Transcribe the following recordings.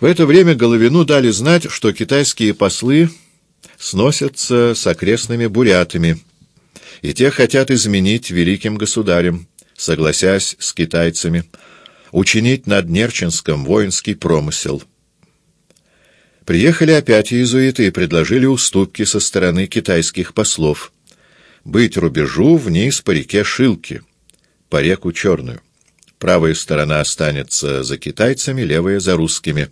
В это время Головину дали знать, что китайские послы сносятся с окрестными бурятами, и те хотят изменить великим государем, согласясь с китайцами, учинить над Нерчинском воинский промысел. Приехали опять иезуиты и предложили уступки со стороны китайских послов. Быть рубежу вниз по реке Шилки, по реку Черную. Правая сторона останется за китайцами, левая — за русскими.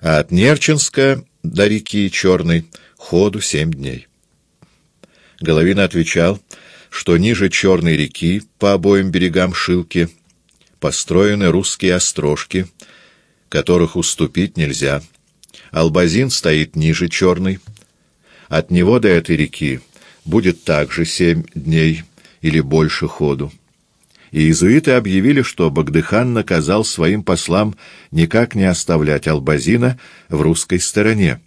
А от Нерчинска до реки Черной ходу семь дней. Головин отвечал, что ниже Черной реки, по обоим берегам Шилки, построены русские острожки, которых уступить нельзя. Албазин стоит ниже Черной. От него до этой реки будет также семь дней или больше ходу. И иезуиты объявили, что Багдыхан наказал своим послам никак не оставлять Албазина в русской стороне.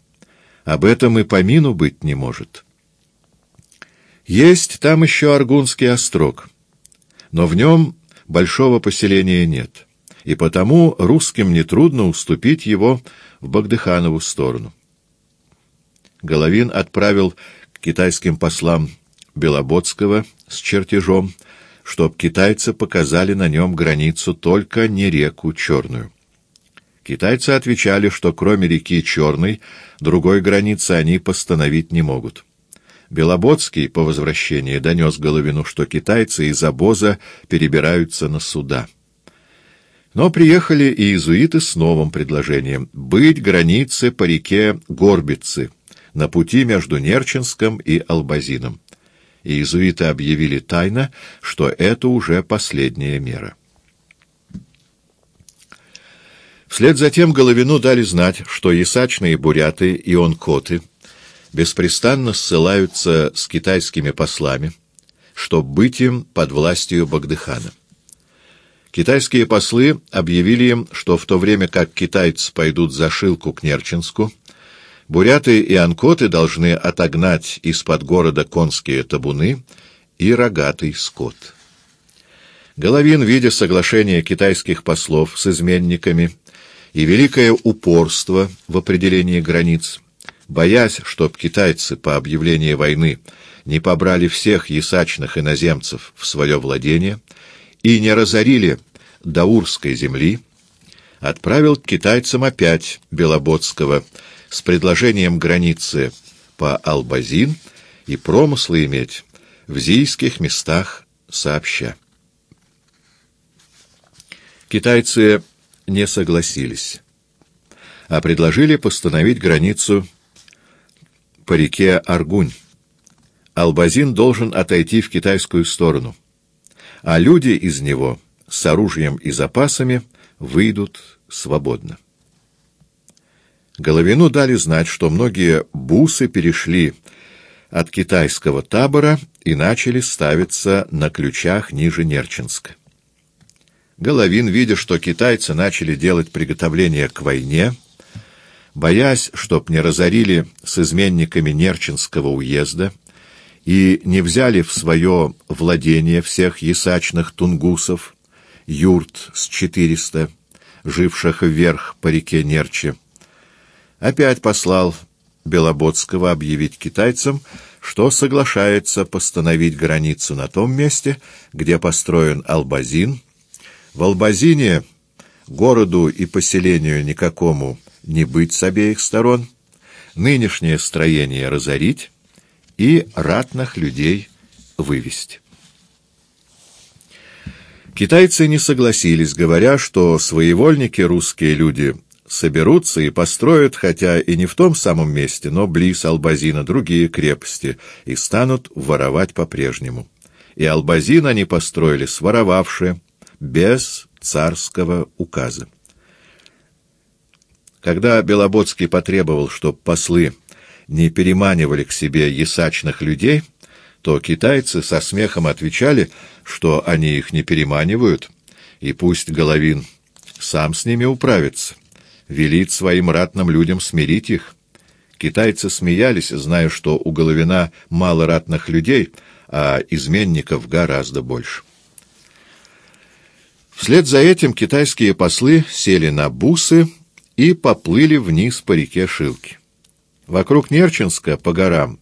Об этом и помину быть не может. Есть там еще Аргунский острог, но в нем большого поселения нет, и потому русским нетрудно уступить его в Багдыханову сторону. Головин отправил к китайским послам Белободского с чертежом, чтоб китайцы показали на нем границу только не реку Черную. Китайцы отвечали, что кроме реки Черной другой границы они постановить не могут. Белободский по возвращении донес Головину, что китайцы из обоза перебираются на суда. Но приехали и иезуиты с новым предложением — быть границы по реке Горбицы, на пути между Нерчинском и Албазином. И иезуиты объявили тайно, что это уже последняя мера. Вслед за тем Головину дали знать, что ясачные буряты и онкоты — беспрестанно ссылаются с китайскими послами, чтоб быть им под властью Багдыхана. Китайские послы объявили им, что в то время как китайцы пойдут за Шилку к Нерчинску, буряты и анкоты должны отогнать из-под города конские табуны и рогатый скот. Головин, видя соглашение китайских послов с изменниками и великое упорство в определении границ, боясь, чтоб китайцы по объявлении войны не побрали всех ясачных иноземцев в свое владение и не разорили Даурской земли, отправил к китайцам опять Белободского с предложением границы по Албазин и промыслы иметь в зийских местах сообща. Китайцы не согласились, а предложили постановить границу по реке Аргунь. Албазин должен отойти в китайскую сторону, а люди из него с оружием и запасами выйдут свободно. Головину дали знать, что многие бусы перешли от китайского табора и начали ставиться на ключах ниже Нерчинска. Головин, видя, что китайцы начали делать приготовления к войне, боясь, чтоб не разорили с изменниками Нерчинского уезда и не взяли в свое владение всех ясачных тунгусов, юрт с четыреста, живших вверх по реке Нерчи, опять послал Белободского объявить китайцам, что соглашается постановить границу на том месте, где построен Албазин. В Албазине городу и поселению никакому не быть с обеих сторон, нынешнее строение разорить и ратных людей вывести. Китайцы не согласились, говоря, что своевольники русские люди соберутся и построят, хотя и не в том самом месте, но близ Албазина, другие крепости, и станут воровать по-прежнему. И Албазин они построили, своровавшие, без царского указа. Когда Белободский потребовал, чтобы послы не переманивали к себе ясачных людей, то китайцы со смехом отвечали, что они их не переманивают, и пусть Головин сам с ними управится, велит своим ратным людям смирить их. Китайцы смеялись, зная, что у Головина мало ратных людей, а изменников гораздо больше. Вслед за этим китайские послы сели на бусы и поплыли вниз по реке Шилки. Вокруг Нерчинска по горам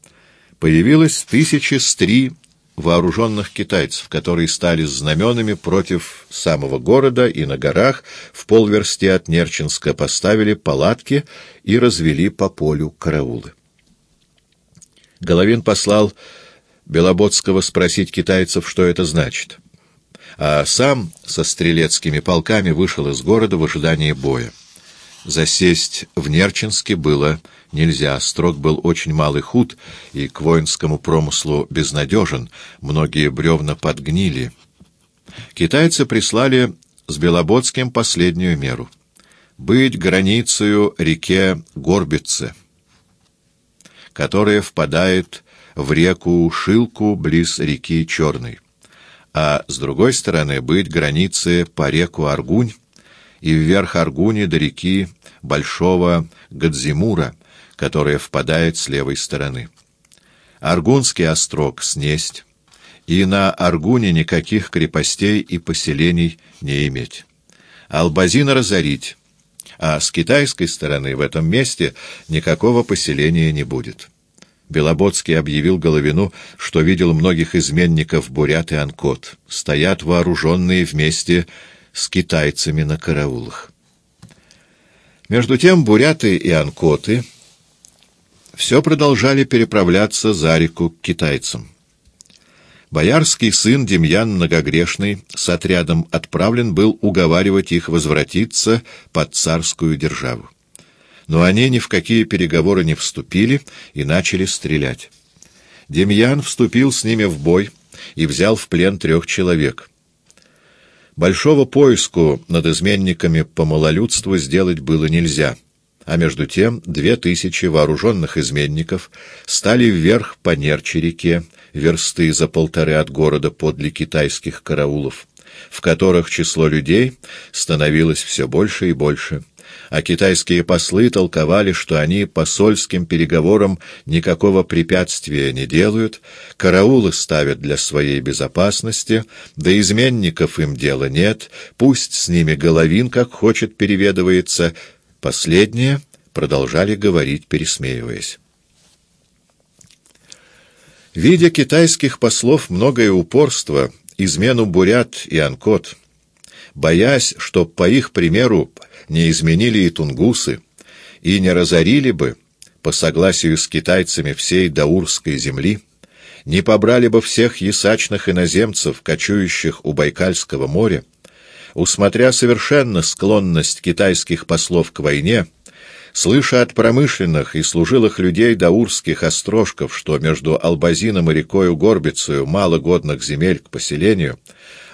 появилось тысячи стри вооруженных китайцев, которые стали знаменами против самого города и на горах в полверсти от Нерчинска поставили палатки и развели по полю караулы. Головин послал Белободского спросить китайцев, что это значит, а сам со стрелецкими полками вышел из города в ожидании боя. Засесть в Нерчинске было нельзя, строк был очень малый худ и к воинскому промыслу безнадежен, многие бревна подгнили. Китайцы прислали с Белободским последнюю меру — быть границею реке Горбице, которая впадает в реку Шилку близ реки Черной, а с другой стороны быть границей по реку Аргунь и вверх Аргуни до реки Большого Гадзимура, которая впадает с левой стороны. Аргунский острог снесть, и на Аргуне никаких крепостей и поселений не иметь. Албазина разорить, а с китайской стороны в этом месте никакого поселения не будет. Белободский объявил Головину, что видел многих изменников Бурят и Анкот, стоят вооруженные вместе с китайцами на караулах. Между тем буряты и анкоты все продолжали переправляться за реку к китайцам. Боярский сын Демьян Многогрешный с отрядом отправлен был уговаривать их возвратиться под царскую державу. Но они ни в какие переговоры не вступили и начали стрелять. Демьян вступил с ними в бой и взял в плен трех человек. Большого поиску над изменниками по малолюдству сделать было нельзя, а между тем две тысячи вооруженных изменников стали вверх по Нерчи-реке, версты за полторы от города подле китайских караулов, в которых число людей становилось все больше и больше а китайские послы толковали, что они посольским переговорам никакого препятствия не делают, караулы ставят для своей безопасности, да изменников им дела нет, пусть с ними Головин, как хочет, переведывается. Последние продолжали говорить, пересмеиваясь. Видя китайских послов многое упорство, измену бурят и анкот, боясь, что по их примеру не изменили и тунгусы, и не разорили бы, по согласию с китайцами всей Даурской земли, не побрали бы всех ясачных иноземцев, кочующих у Байкальского моря, усмотря совершенно склонность китайских послов к войне, слыша от промышленных и служилых людей даурских острожков, что между Албазином и рекою Горбицею мало годных земель к поселению,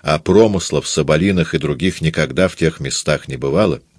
а промыслов, соболинах и других никогда в тех местах не бывало, —